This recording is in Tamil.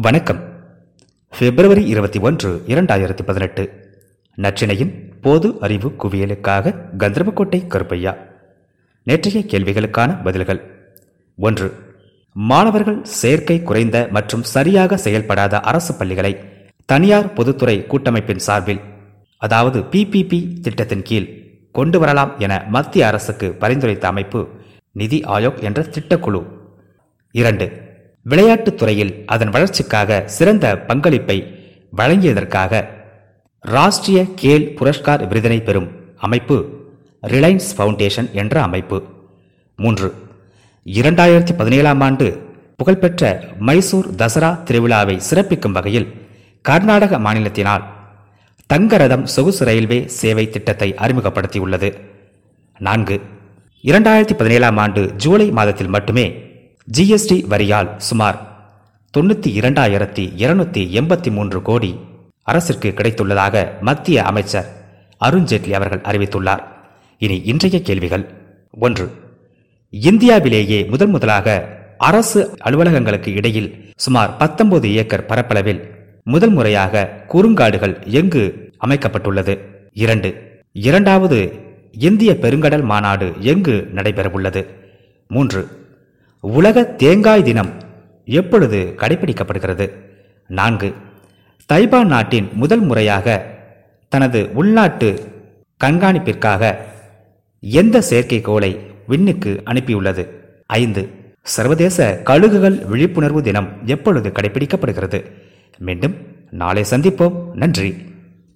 வணக்கம். பிப்ரவரி இருபத்தி ஒன்று இரண்டாயிரத்தி பதினெட்டு. நற்றினையின் பொது அறிவு குவியலுக்காக கந்தர்வக்கோட்டை கருப்பையா. நேற்றைய கேள்விகளுக்கான பதில்கள். ஒன்று மாணவர்கள் சேர்க்கை குறைந்த மற்றும் சரியாக செயல்படாத அரசு பள்ளிகளை தனியார் பொதுத்துறை கூட்டமைப்பின் சார்பில் அதாவது பிபிபி திட்டத்தின் கீழ் கொண்டு வரலாம் என மத்திய அரசுக்கு பரிந்துரைத்த அமைப்பு நிதி ஆயோக் என்ற திட்டக்குழு. இரண்டு விளையாட்டுத் துறையில் அதன் வளர்ச்சிக்காக சிறந்த பங்களிப்பை வழங்கியதற்காக ராஷ்டிரிய கேல் புரஸ்கார் விருதினை பெறும் அமைப்பு ரிலையன்ஸ் ஃபவுண்டேஷன் என்ற அமைப்பு. மூன்று இரண்டாயிரத்தி பதினேழாம் ஆண்டு புகழ்பெற்ற மைசூர் தசரா திருவிழாவை சிறப்பிக்கும் வகையில் கர்நாடக மாநிலத்தினால் தங்கரதம் சொகுசு ரயில்வே சேவை திட்டத்தை அறிமுகப்படுத்தியுள்ளது. நான்கு இரண்டாயிரத்தி பதினேழாம் ஆண்டு ஜூலை மாதத்தில் மட்டுமே ஜிஎஸ்டி வரியால் சுமார் தொண்ணூற்றி இரண்டாயிரத்தி இருநூத்தி எண்பத்தி மூன்று கோடி அரசிற்கு கிடைத்துள்ளதாக மத்திய அமைச்சர் அருண்ஜேட்லி அவர்கள் அறிவித்துள்ளார். இனி இன்றைய கேள்விகள். ஒன்று இந்தியாவிலேயே முதன் முதலாக அரசு அலுவலகங்களுக்கு இடையில் சுமார் பத்தொன்பது ஏக்கர் பரப்பளவில் முதல் முறையாக குறுங்காடுகள் எங்கு அமைக்கப்பட்டுள்ளது? இரண்டு இரண்டாவது இந்திய பெருங்கடல் மாநாடு எங்கு நடைபெறவுள்ளது? மூன்று உலக தேங்காய் தினம் எப்பொழுது கடைபிடிக்கப்படுகிறது? நான்கு. தைபான் நாட்டின் முதல் முறையாக தனது உள்நாட்டு கண்காணிப்பிற்காக எந்த செயற்கைக்கோளை விண்ணுக்கு அனுப்பியுள்ளது? ஐந்து. சர்வதேச கழுகுகள் விழிப்புணர்வு தினம் எப்பொழுது கடைபிடிக்கப்படுகிறது? மீண்டும் நாளை சந்திப்போம். நன்றி.